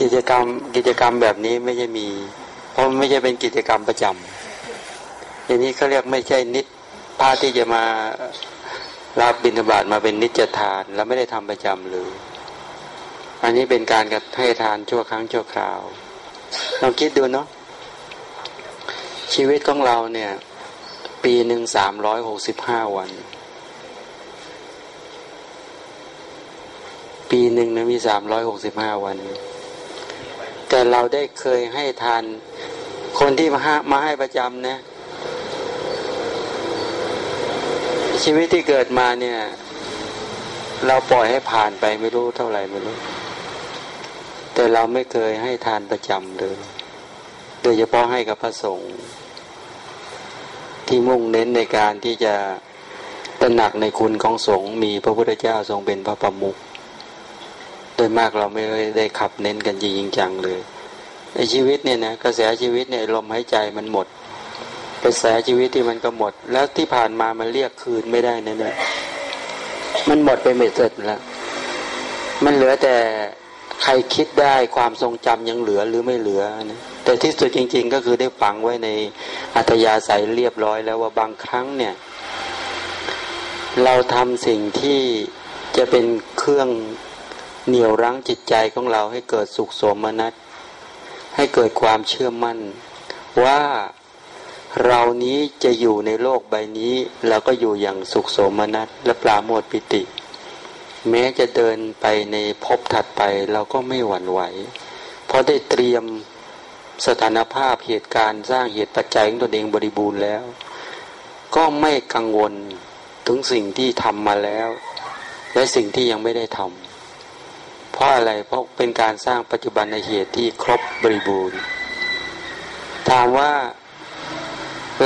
กิจกรรมกิจกรรมแบบนี้ไม่ใช่มี เพราะไม่ใช่เป็นกิจกรรมประจำอย่างนี้เขาเรียกไม่ใช่นิดพาที่จะมารับบิณฑบาตมาเป็นนิจทาน แล้วไม่ได้ทำประจำเลย อันนี้เป็นการกระให้ทานชั่วครั้งชั่วคราวลองคิดดูเนาะชีวิตของเราเนี่ย ปีหนึ่งสามร้อยหกสิบห้าวัน ปีหนึ่งนะมีสามร้อยหกสิบห้าวัน แต่เราได้เคยให้ทาน คนที่มาให้มาให้ประจำนะชีวิตที่เกิดมาเนี่ย เราปล่อยให้ผ่านไปไม่รู้เท่าไหร่ไม่รู้ แต่เราไม่เคยให้ทานประจำเลยโดยเฉพาะให้กับพระสงฆ์ที่มุ่งเน้นในการที่จะตระหนักในคุณของสงฆ์มีพระพุทธเจ้าทรงเป็นพระประมุข โดยมากเราไม่ได้ขับเน้นกันจริงจังเลย ในชีวิตเนี่ยนะกระแสชีวิตเนี่ยลมหายใจมันหมด กระแสชีวิตที่มันก็หมด แล้วที่ผ่านมามันเรียกคืนไม่ได้นะเนี่ยมันหมดไปไม่เสร็จแล้ว มันเหลือแต่ใครคิดได้ความทรงจำยังเหลือหรือไม่เหลือนะแต่ที่สุดจริง ๆ ก็คือได้ฝังไว้ในอัตยาศัยเรียบร้อยแล้วว่าบางครั้งเนี่ย เราทำสิ่งที่จะเป็นเครื่อง เหนี่ยวรั้งจิตใจของเราให้เกิดสุขสมนัตให้เกิดความเชื่อมั่น ว่าเรานี้จะอยู่ในโลกใบนี้เราก็อยู่อย่างสุขสมนัตและปราโมทปิติ แม้จะเดินไปในภพถัดไปเราก็ไม่หวั่นไหว เพราะได้เตรียมสถานภาพเหตุการณ์สร้างเหตุปัจจัยของตนเองบริบูรณ์แล้ว ก็ไม่กังวลถึงสิ่งที่ทำมาแล้ว และสิ่งที่ยังไม่ได้ทำ เพราะอะไรเพราะเป็นการสร้างปัจจุบันในเหตุที่ครบบริบูรณ์ ถามว่า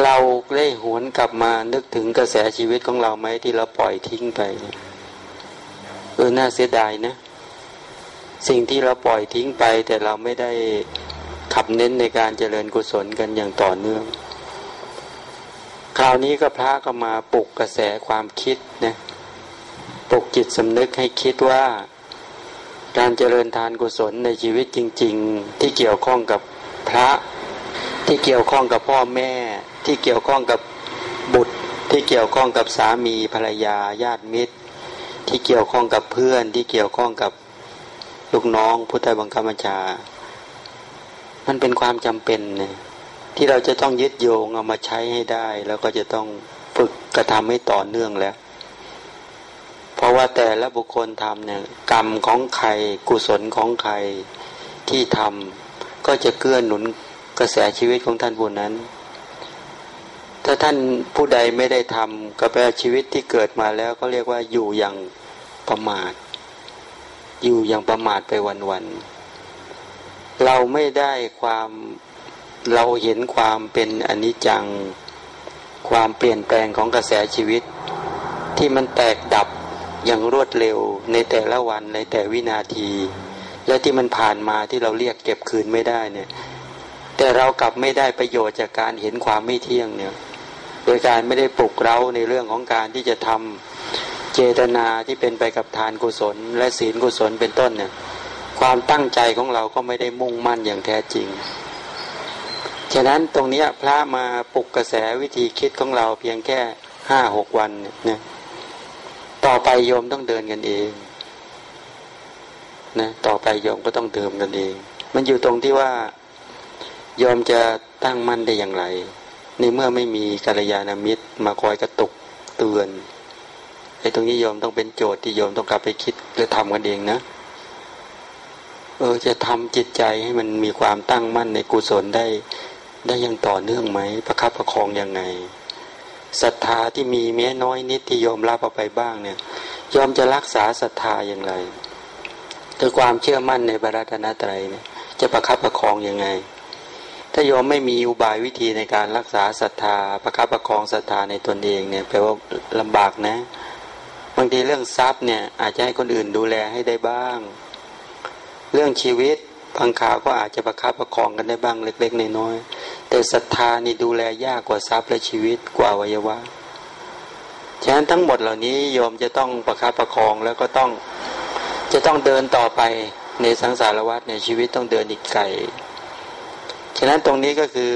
เราได้หวนกลับมานึกถึงกระแสชีวิตของเราไหมที่เราปล่อยทิ้งไปเออน่าเสียดายนะ สิ่งที่เราปล่อยทิ้งไป แต่เราไม่ได้ขับเน้นในการเจริญกุศลกันอย่างต่อเนื่อง คราวนี้ก็พระก็มาปลุกกระแสความคิดนะปลุกจิตสำนึกให้คิดว่า การเจริญทานกุศลในชีวิตจริง ๆ ที่เกี่ยวข้องกับพระ ที่เกี่ยวข้องกับพ่อแม่ ที่เกี่ยวข้องกับบุตร ที่เกี่ยวข้องกับสามีภรรยาญาติมิตร ที่เกี่ยวข้องกับเพื่อน ที่เกี่ยวข้องกับลูกน้องผู้ใต้บังคับบัญชา มันเป็นความจำเป็นเนี่ยที่เราจะต้องยึดโยงเอามาใช้ให้ได้ แล้วก็จะต้องฝึกกระทำให้ต่อเนื่องแล้ว ราะว่าแต่ละบุคคลทำเนี่ยกรรมของใครกุศลของใครที่ทำก็จะเกื้อหนุนกระแสชีวิตของท่านผู้นั้น ถ้าท่านผู้ใดไม่ได้ทำก็แปลชีวิตที่เกิดมาแล้วก็เรียกว่าอยู่อย่างประมาท อยู่อย่างประมาทไปวันๆเราไม่ได้ความเราเห็นความเป็นอนิจจัง ความเปลี่ยนแปลงของกระแสชีวิต ที่มันแตกดับ อย่างรวดเร็วในแต่ละวันในแต่วินาที และที่มันผ่านมาที่เราเรียกเก็บคืนไม่ได้เนี่ย แต่เรากลับไม่ได้ประโยชน์จากการเห็นความไม่เที่ยงเนี่ย โดยการไม่ได้ปลุกเราในเรื่องของการที่จะทำเจตนาที่เป็นไปกับทานกุศล และศีลกุศลเป็นต้นเนี่ย ความตั้งใจของเราก็ไม่ได้มุ่งมั่นอย่างแท้จริงฉะนั้นตรงนี้พระมาปลุกกระแสวิธีคิดของเราเพียงแค่ห้าหกวันเนี่ย ต่อไปโยมต้องเดินกันเองนะต่อไปโยมก็ต้องเดิมกันเอง มันอยู่ตรงที่ว่ายอมจะตั้งมั่นได้อย่างไร ในเมื่อไม่มีกัลยาณมิตร มาคอยกระตุกเตือนไอ้ตรงนี้ยอมต้องเป็นโจทย์ที่ยอมต้องกลับไปคิดหรือทำกันเองนะเออจะทำจิตใจให้มันมีความตั้งมั่นในกุศลได้ ได้ยังต่อเนื่องไหมประคับประคองยังไง ศรัทธาที่มีแม้น้อยนิดที่ยอมรับเอาไปบ้างเนี่ยยอมจะรักษาศรัทธาอย่างไรคือความเชื่อมั่นในบารัตนตรัยเนี่ย จะประคับประคองยังไง ถ้าโยมไม่มีอุบายวิธีในการรักษาศรัทธา ประคับประคองศรัทธาในตนเองเนี่ยแปลว่าลำบากนะ บางทีเรื่องทรัพย์เนี่ย อาจจะให้คนอื่นดูแลให้ได้บ้าง เรื่องชีวิตบางข่าวก็อาจจะประคับประคองกันได้บ้างเล็ก ๆ น้อยๆ แต่ศรัทธานี่ดูแลยากกว่าทรัพย์และชีวิตกว่าวัยวะ ฉะนั้นทั้งหมดเหล่านี้โยมจะต้องประคับประคองแล้วก็ต้องจะต้องเดินต่อไปในสังสารวัฏในชีวิตต้องเดินอีกไกล ฉะนั้นตรงนี้ก็คือ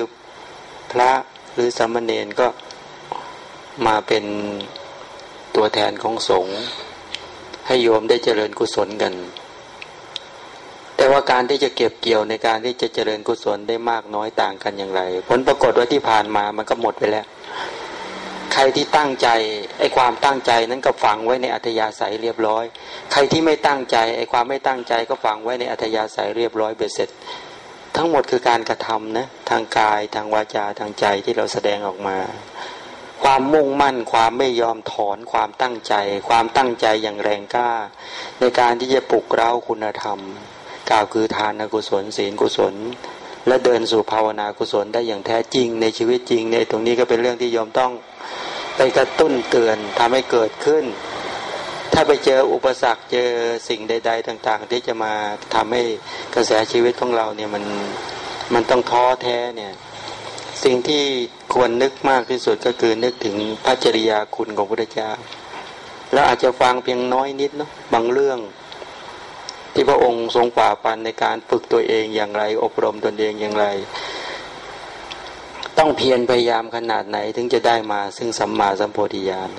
พระหรือสามเณรก็มาเป็นตัวแทนของสงฆ์ให้โยมได้เจริญกุศลกัน แต่ว่าการที่จะเก็บเกี่ยวในการที่จะเจริญกุศลได้มากน้อยต่างกันอย่างไร ผลปรากฏว่าที่ผ่านมามันก็หมดไปแล้ว ใครที่ตั้งใจไอ้ความตั้งใจนั้นก็ฝังไว้ในอัธยาศัยเรียบร้อย ใครที่ไม่ตั้งใจไอ้ความไม่ตั้งใจก็ฝังไว้ในอัธยาศัยเรียบร้อยเบ็ดเสร็จ ทั้งหมดคือการกระทำนะทางกายทางวาจาทางใจที่เราแสดงออกมา ความมุ่งมั่น ความไม่ยอมถอนความตั้งใจ ความตั้งใจอย่างแรงกล้า ในการที่จะปลุกเร้าคุณธรรม กล่าวคือทานกุศลศีลกุศล และเดินสู่ภาวนากุศลได้อย่างแท้จริงในชีวิตจริงในตรงนี้ก็เป็นเรื่องที่ยอมต้องไปกระตุ้นเตือนทำให้เกิดขึ้น ถ้าไปเจออุปสรรคเจอสิ่งใด ๆ ต่าง ๆ ที่จะมาทำให้กระแสชีวิตของเราเนี่ยมันมันต้องท้อแท้เนี่ยสิ่งที่ควรนึกมากที่สุดก็คือนึกถึงพระจริยาคุณของพระเจ้า แล้วอาจจะฟังเพียงน้อยนิดเนาะบางเรื่อง ที่พระองค์ทรงป่าปันในการฝึกตัวเองอย่างไร อบรมตนเองอย่างไร ต้องเพียรพยายามขนาดไหนถึงจะได้มาซึ่งสัมมาสัมโพธิญาณ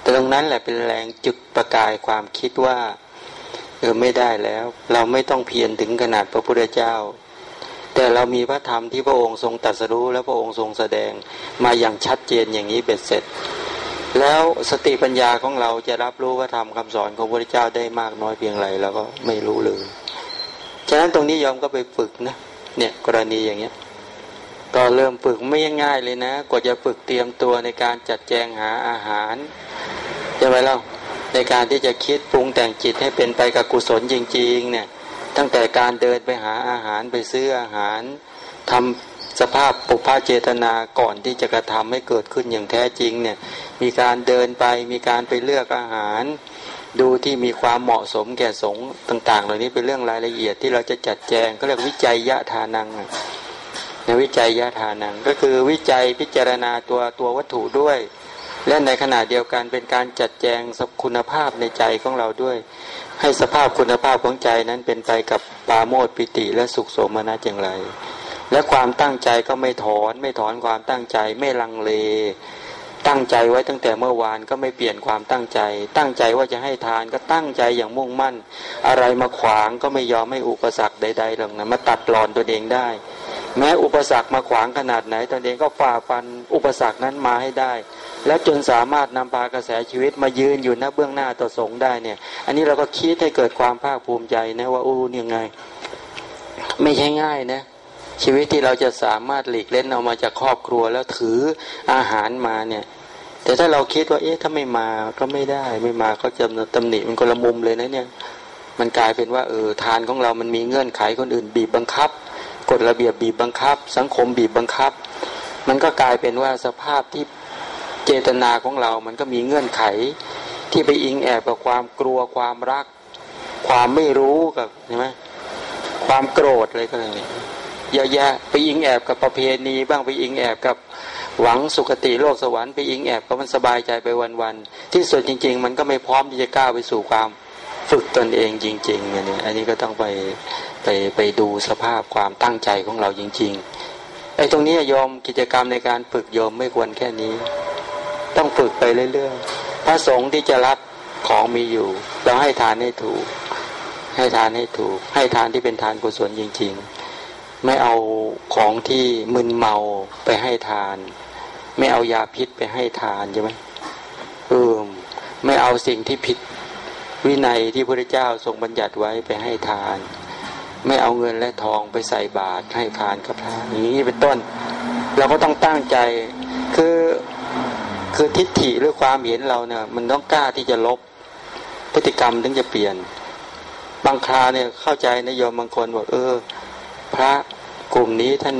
แต่ตรงนั้นแหละเป็นแรงจุดประกายความคิดว่าเออไม่ได้แล้ว เราไม่ต้องเพียรถึงขนาดพระพุทธเจ้า แต่เรามีพระธรรมที่พระองค์ทรงตรัสรู้และพระองค์ทรงแสดงมาอย่างชัดเจนอย่างนี้เบ็ดเสร็จ แล้วสติปัญญาของเราจะรับรู้พระธรรมคำสอนของพระเจ้าได้มากน้อยเพียงไรเราก็ไม่รู้เลย ฉะนั้นตรงนี้ยอมก็ไปฝึกนะ เนี่ยกรณีอย่างเงี้ยก็เริ่มฝึกไม่ง่ายเลยนะ กว่าจะฝึกเตรียมตัวในการจัดแจงหาอาหารจะไปเล่าในการที่จะคิดปรุงแต่งจิตให้เป็นไปกับกุศลจริง ๆ เนี่ย ตั้งแต่การเดินไปหาอาหารไปซื้ออาหารทำสภาพปุพพาเจตนาก่อนที่จะกระทำให้เกิดขึ้นอย่างแท้จริงเนี่ย มีการเดินไป มีการไปเลือกอาหาร ดูที่มีความเหมาะสมแก่สงต่าง ๆ เหล่านี้เป็นเรื่องรายละเอียดที่เราจะจัดแจงก็เรียกวิจัยยะทานังในวิจัยยะทานังก็คือวิจัยพิจารณาตัวตัววัตถุด้วย และในขณะเดียวกันเป็นการจัดแจงคุณภาพในใจของเราด้วย ให้สภาพคุณภาพของใจนั้นเป็นไปกับปาโมดปิติและสุขสมนัตอย่างไรและความตั้งใจก็ไม่ถอน ไม่ถอนความตั้งใจไม่ลังเล ตั้งใจไว้ตั้งแต่เมื่อวานก็ไม่เปลี่ยนความตั้งใจ ตั้งใจว่าจะให้ทานก็ตั้งใจอย่างมุ่งมั่น อะไรมาขวางก็ไม่ยอมให้อุปสรรคใดๆหรอกนะมาตัดรอนตัวเองได้ แม้อุปสรรคมาขวางขนาดไหนตนเองก็ฝ่าฟันอุปสรรคนั้นมาให้ได้ และจนสามารถนำพากระแสชีวิตมายืนอยู่หน้าเบื้องหน้าต่อสงได้เนี่ย อันนี้เราก็คิดให้เกิดความภาคภูมิใจนะว่าอู้ยังไง ไม่ใช่ง่ายนะ ชีวิตที่เราจะสามารถหลีกเล่นเอามาจากครอบครัวแล้วถืออาหารมาเนี่ย แต่ถ้าเราคิดว่าเอ๊ะถ้าไม่มาก็ไม่ได้ไม่มาก็จะตำหนิมันคนละมุมเลยนะเนี่ย มันกลายเป็นว่าเออทานของเรามันมีเงื่อนไขคนอื่นบีบบังคับกฎระเบียบบีบบังคับ สังคมบีบบังคับ มันก็กลายเป็นว่าสภาพที่เจตนาของเรา มันก็มีเงื่อนไข ที่ไปอิงแอบกับความกลัวความรัก ความไม่รู้กับใช่ไหมความโกรธอะไรก็เลย เยอะแยะไปอิงแอบกับประเพณี บ้างไปอิงแอบกับหวังสุคติโลกสวรรค์ไปอิงแอบก็มันสบายใจไปวันๆที่สุดจริง ๆ มันก็ไม่พร้อมที่จะก้าวไปสู่ความฝึกตนเองจริงๆอันนี้อันนี้ก็ต้องไปไปไปดูสภาพความตั้งใจของเราจริงๆไอ้ตรงนี้ยอมกิจกรรมในการฝึกยอมไม่ควรแค่นี้ ต้องฝึกไปเรื่อยๆพระสงฆ์ที่จะรับของมีอยู่เราให้ทานให้ถูก ให้ทานให้ถูก ให้ทานที่เป็นทานกุศลจริง ๆ ไม่เอาของที่มึนเมาไปให้ทาน ไม่เอายาพิษไปให้ทานใช่ไหมเออไม่เอาสิ่งที่ผิดวินัยที่พระเจ้าทรงบัญญัติไว้ไปให้ทาน ไม่เอาเงินและทองไปใส่บาตรให้ทานกับพระอย่างนี้เป็นต้น เราก็ต้องตั้งใจคือคือทิฏฐิหรือความเห็นเราเนี่ยมันต้องกล้าที่จะลบพฤติกรรมถึงจะเปลี่ยน บางคราเนี่ยเข้าใจนโยมบางคนบอกเออ พระกลุ่มนี้ท่าน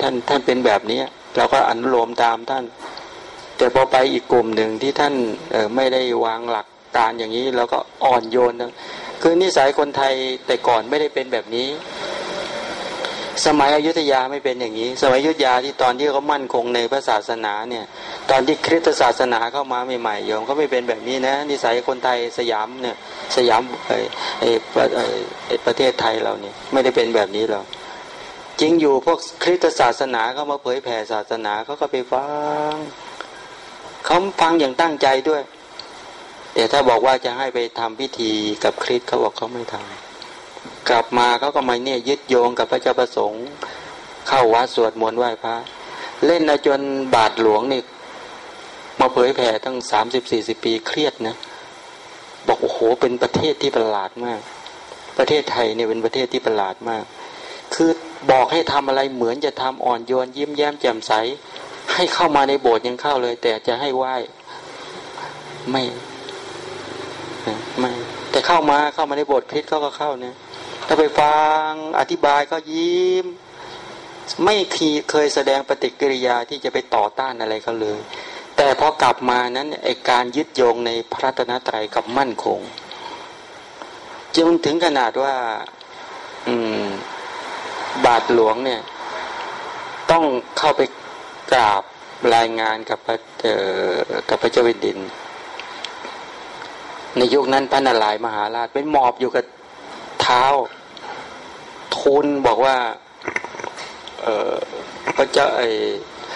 ท่านท่านเป็นแบบนี้เราก็อนุโลมตามท่าน แต่พอไปอีกกลุ่มหนึ่งที่ท่านออไม่ได้วางหลักการอย่างนี้เราก็อ่อนโยนคือนิสัยคนไทยแต่ก่อนไม่ได้เป็นแบบนี้ สมัยอยุธยาไม่เป็นอย่างนี้ สมัยอยุธยาที่ตอนที่เขามั่นคงในพระศาสนาเนี่ย ตอนที่คริสตศาสนาเข้ามาใหม่ๆโยมเขาไม่เป็นแบบนี้นะ นิสัยคนไทยสยามเนี่ยสยามไอ้ไอ้ประเทศไทยเราเนี่ยไม่ได้เป็นแบบนี้หรอกจริงอยู่พวกคริสตศาสนาเขามาเผยแผ่ศาสนาเขาก็ไปฟังเขาฟังอย่างตั้งใจด้วยแต่ถ้าบอกว่าจะให้ไปทำพิธีกับคริสเขาบอกเขาไม่ทำ กลับมาเขาก็มาเนี่ยยึดโยงกับพระเจ้าประสงค์ เข้าวัดสวดมนต์ไหว้พระ เล่นนะจนบาทหลวงนี่มาเผยแผ่ตั้งสามสิบสี่สิบปีเครียดนะ บอกโอ้โหเป็นประเทศที่ประหลาดมาก ประเทศไทยเนี่ยเป็นประเทศที่ประหลาดมาก คือบอกให้ทำอะไรเหมือนจะทำอ่อนโยนยิ้มแย้มแจ่มใส ให้เข้ามาในโบสถ์ยังเข้าเลย แต่จะให้ไหว้ไม่ไม่แต่เข้ามาเข้ามาในโบทคริสเขาก็เข้าเนี่ย ถ้าไปฟังอธิบายก็ยิ้ม ไม่เคยแสดงปฏิกิริยาที่จะไปต่อต้านอะไรเขาเลย แต่พอกลับมานั้นไอการยึดโยงในพระตนตรัยกับมั่นคงจนถึงขนาดว่า อืม บาทหลวงเนี่ย ต้องเข้าไปกราบรายงานกับพระกับพระเจ้าแผ่นดิน ในยุคนั้นพระนารายมหาราชเป็นหมอบอยู่กับเท้า ทูลบอกว่าเออพระเจ้าไอ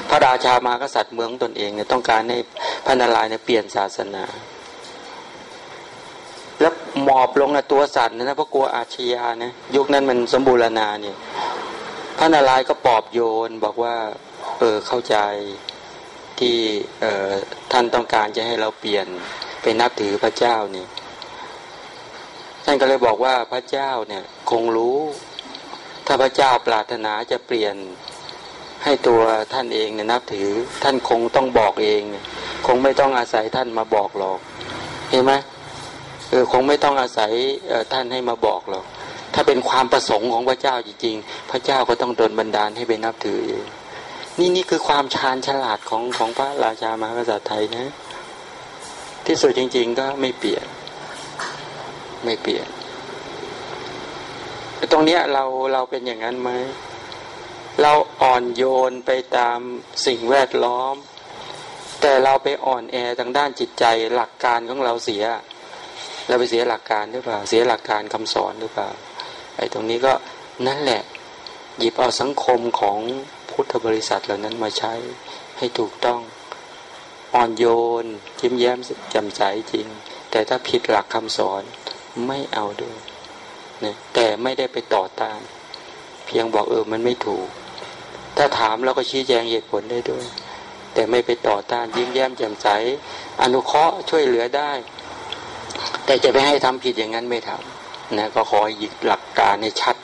พระราชามากษัตริย์เมืองตนเองเนี่ยต้องการให้พระนารายณ์เนี่ยเปลี่ยนศาสนา แล้วหมอบลงนะตัวสั่นนะเพราะกลัวอาชญานะยุคนั้นมันสมบูรณาเนี่ย พระนารายณ์ก็ปอบโยนบอกว่า เออเข้าใจที่เออท่านต้องการจะให้เราเปลี่ยนไปนับถือพระเจ้าเนี่ยท่านก็เลยบอกว่าพระเจ้าเนี่ย คงรู้ ถ้าพระเจ้าปรารถนาจะเปลี่ยนให้ตัวท่านเองเนี่ยนับถือ ท่านคงต้องบอกเองคงไม่ต้องอาศัยท่านมาบอกหรอกเห็นไหมเออคงไม่ต้องอาศัยท่านให้มาบอกหรอกถ้าเป็นความประสงค์ของพระเจ้าจริงๆ พระเจ้าก็ต้องโดนบันดาลให้ไปนับถือเองนี่นี่คือความชาญฉลาดของของพระราชามหากษัตริย์ไทยนะ ที่สุดจริง ๆ ก็ไม่เปลี่ยน ไม่เปลี่ยน ตรงเนี้ยเราเราเป็นอย่างนั้นไหมเราอ่อนโยนไปตามสิ่งแวดล้อม แต่เราไปอ่อนแอทางด้านจิตใจหลักการของเราเสีย เราไปเสียหลักการหรือเปล่า เสียหลักการคำสอนหรือเปล่าไอ้ตรงนี้ก็นั่นแหละ หยิบเอาสังคมของพุทธบริษัทเหล่านั้นมาใช้ให้ถูกต้องอ่อนโยนยิ้มแย้มจำใสจริง แต่ถ้าผิดหลักคำสอนไม่เอาด้วย นะแต่ไม่ได้ไปต่อต้าน เพียงบอกเออมันไม่ถูก ถ้าถามเราก็ชี้แจงเหตุผลได้ด้วย แต่ไม่ไปต่อต้านยิ้มแย้มแจ่มใส อนุเคราะห์ช่วยเหลือได้ แต่จะไปให้ทำผิดอย่างนั้นไม่ทำนะก็ขอหยิกหลักการในชัด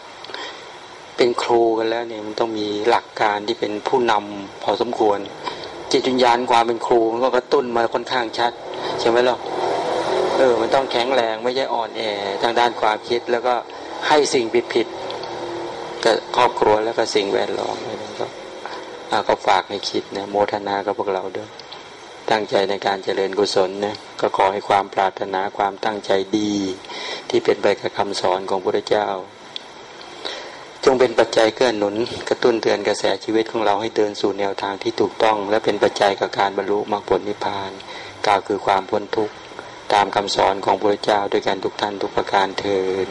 เป็นครูกันแล้วเนี่ยมันต้องมีหลักการที่เป็นผู้นำพอสมควร จิตวิญญาณความเป็นครูมันก็กระตุ้นมาค่อนข้างชัดใช่ไหมล่ะ เออ มันต้องแข็งแรงไม่ใช่อ่อนแอทางด้านความคิดแล้วก็ให้สิ่งผิดผิดกับครอบครัวแล้วก็สิ่งแวดล้อมอะไรก็ก็ฝากให้คิดนะโมทนากับพวกเราด้วย ตั้งใจในการเจริญกุศลนะก็ขอให้ความปรารถนาความตั้งใจดี ที่เป็นไปกับคำสอนของพระเจ้า จงเป็นปัจจัยเกื้อหนุน กระตุ้นเตือนกระแสชีวิตของเราให้เดินสู่แนวทางที่ถูกต้อง และเป็นปัจจัยกับการบรรลุมรรคผลนิพพานกล่าวคือความพ้นทุกข์ ตามคำสอนของพระเจ้าด้วยกันทุกท่านทุกประการเทิน